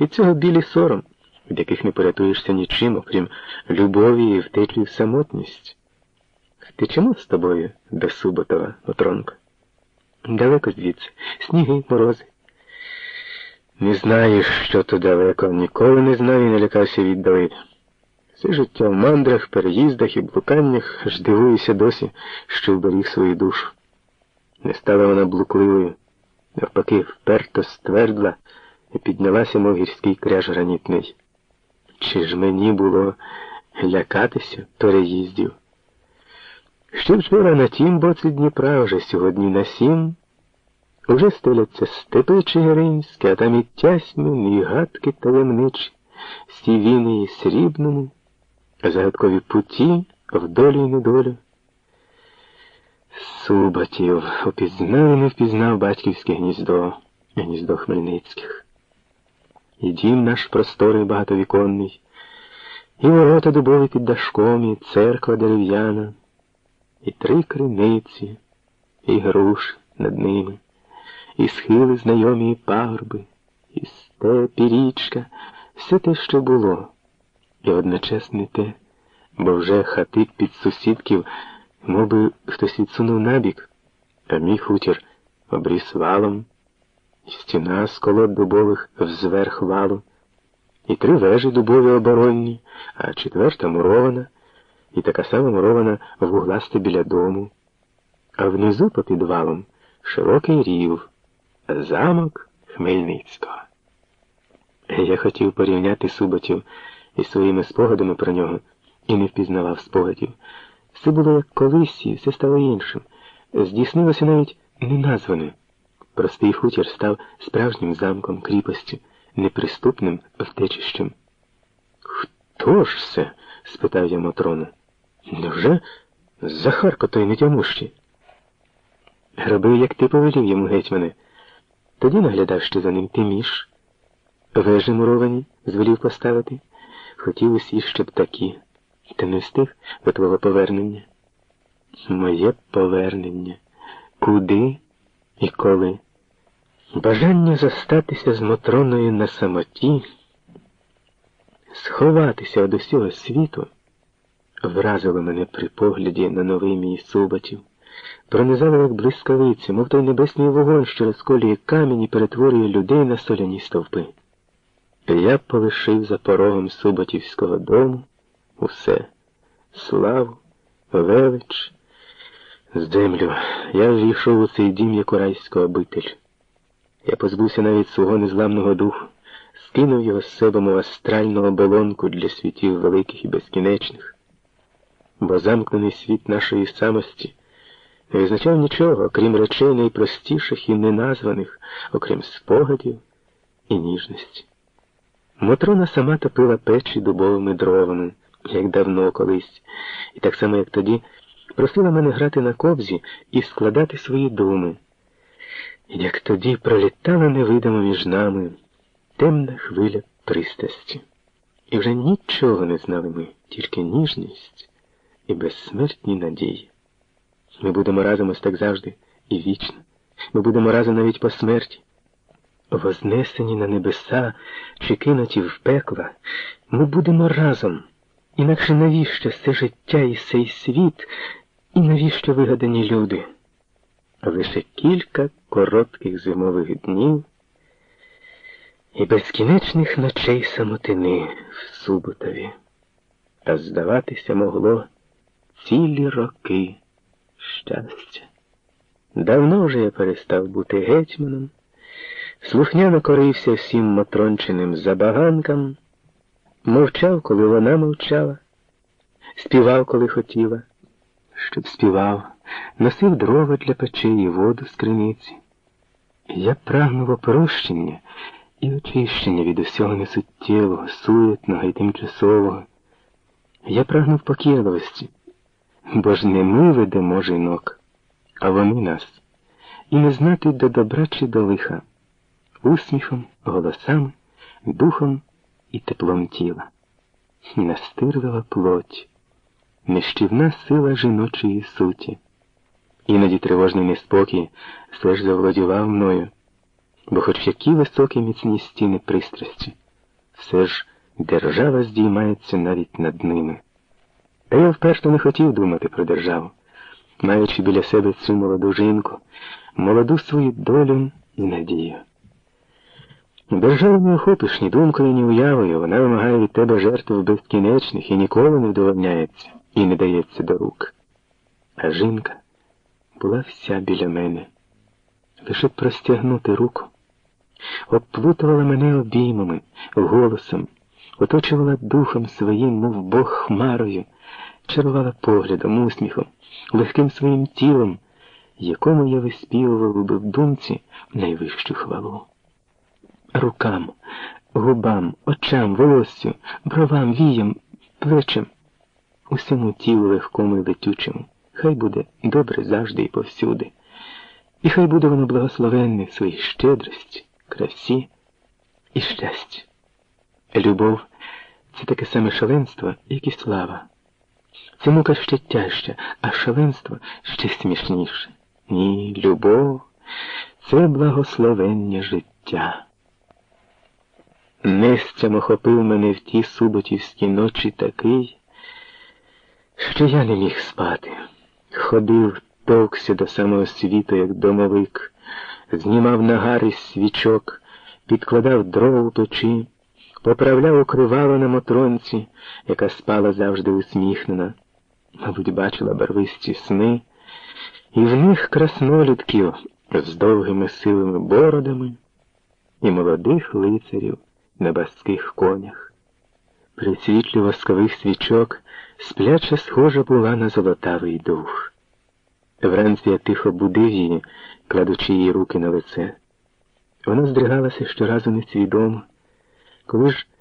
Від цього білі сором, від яких не порятуєшся нічим, окрім любові і втечі в самотність. Втечемо з тобою до Суботова, Отронко. Далеко звідси, сніги, морози. Не знаю, що то далеко, ніколи не знав і не лякався віддали. Все життя в мандрах, переїздах і блуканнях аж дивуюся досі, що вберіг свою душу. Не стала вона блукливою, навпаки, вперто ствердла і піднялася, мов гірський кряж гранітний. Чи ж мені було лякатися переїздів? Ще вчора на тім боці Дніпра, вже сьогодні на сім. Уже стеляться степи Чигиринські, а там і тясьми, і гадки таємничі, сівіни і срібному, загадкові путі в долі й недолю. Субатів опізнав і не впізнав батьківське гніздо, гніздо Хмельницьких. І дім наш просторий багатовіконний, і ворота дубові під дашком, і церква дерев'яна, і три криниці, і груш над ними і схили знайомі і пагорби, і степ, і річка, все те, що було, і одночас не те, бо вже хати під сусідків, мов би, хтось відсунув набік, а мій хутір обріс валом, стіна з колод дубових взверх валу, і три вежі дубові оборонні, а четверта мурована, і така сама мурована вугласти біля дому, а внизу по підвалом широкий рів. Замок Хмельницького. Я хотів порівняти Суботів із своїми спогадами про нього і не впізнавав спогадів. Все було як колись, і все стало іншим. Здійснилося навіть неназване. Простий хутір став справжнім замком кріпості, неприступним втечищем. Хто ж це? спитав я Матрона. Невже Захарко той нетямущий? Роби, як ти повелів йому гетьмане. Тоді наглядав ще за ним тиміш. Вежі муровані звелів поставити. Хотів усі, щоб такі. Та не встиг до твого повернення. Моє повернення. Куди і коли? Бажання зостатися з Мотроною на самоті, сховатися від усього світу, вразило мене при погляді на новий мій Суботів пронизали, як блискавиці, мов той небесний вогонь, що розколює і перетворює людей на соляні стовпи. Я полишив за порогом Суботівського дому усе славу, велич, землю. Я ввійшов у цей дім як у райську обитель. Я позбувся навіть свого незламного духу, скинув його з себе, мов астральну оболонку для світів великих і безкінечних, бо замкнений світ нашої самості не визначав нічого, окрім речей найпростіших і неназваних, окрім спогадів і ніжності. Мотрона сама топила печі дубовими дровами, як давно колись, і так само, як тоді, просила мене грати на кобзі і складати свої думи. Як тоді пролітала невидимо між нами темна хвиля пристрасті. І вже нічого не знали ми, тільки ніжність і безсмертні надії. Ми будемо разом ось так завжди і вічно. Ми будемо разом навіть по смерті. Вознесені на небеса чи кинуті в пекла, ми будемо разом. Інакше навіщо це життя і цей світ, і навіщо вигадані люди? Лише кілька коротких зимових днів і безкінечних ночей самотини в Суботові. А здаватися могло цілі роки щастя. Давно вже я перестав бути гетьманом, слухняно корився всім матрончиним забаганкам, мовчав, коли вона мовчала, співав, коли хотіла, щоб співав, носив дрова для печей і воду з криниці. Я прагнув опрощення і очищення від усього несуттєвого, суетного і тимчасового. Я прагнув покірливості бо ж не ми ведемо жінок, а вони нас, і не знати до добра чи до лиха, усміхом, голосами, духом і теплом тіла. Настирлива плоть, нищівна сила жіночої суті. Іноді тривожний неспокій все ж заволодівав мною, бо хоч які високі міцні стіни пристрасті. все ж держава здіймається навіть над ними. Та я вперше не хотів думати про державу, маючи біля себе цю молоду жінку, молоду свою долю і надію. Державу не охопиш ні думкою, ні уявою, вона вимагає від тебе жертв безкінечних і ніколи не вдовольняється і не дається до рук. А жінка була вся біля мене. Лише простягнути руку, обплутувала мене обіймами, голосом, оточувала духом своїм, мов Бог хмарою, чарувала поглядом, усміхом, легким своїм тілом, якому я виспівував би в думці найвищу хвалу. Рукам, губам, очам, волоссю, бровам, віям, плечем, усьому тілу легкому і летючому. Хай буде добре завжди і повсюди. І хай буде воно благословенне в своїй щедрості, красі і щасті. Любов це таке саме шаленство, як і слава. Це мука ще тяжча, а шаленство ще смішніше. Ні, любов це благословення життя. Нестям охопив мене в ті суботівські ночі такий, що я не міг спати. Ходив, товкся до самого світу, як домовик, знімав нагари свічок, підкладав дров у печі, поправляв укривало на мотронці, яка спала завжди усміхнена, мабуть, бачила барвисті сни, і в них краснолюдків з довгими сивими бородами і молодих лицарів на баских конях. При світлі воскових свічок спляча схожа була на золотавий дух. Вранці я тихо будив її, кладучи її руки на лице. Вона здригалася щоразу несвідомо, коли ж